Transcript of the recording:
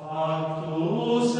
Factus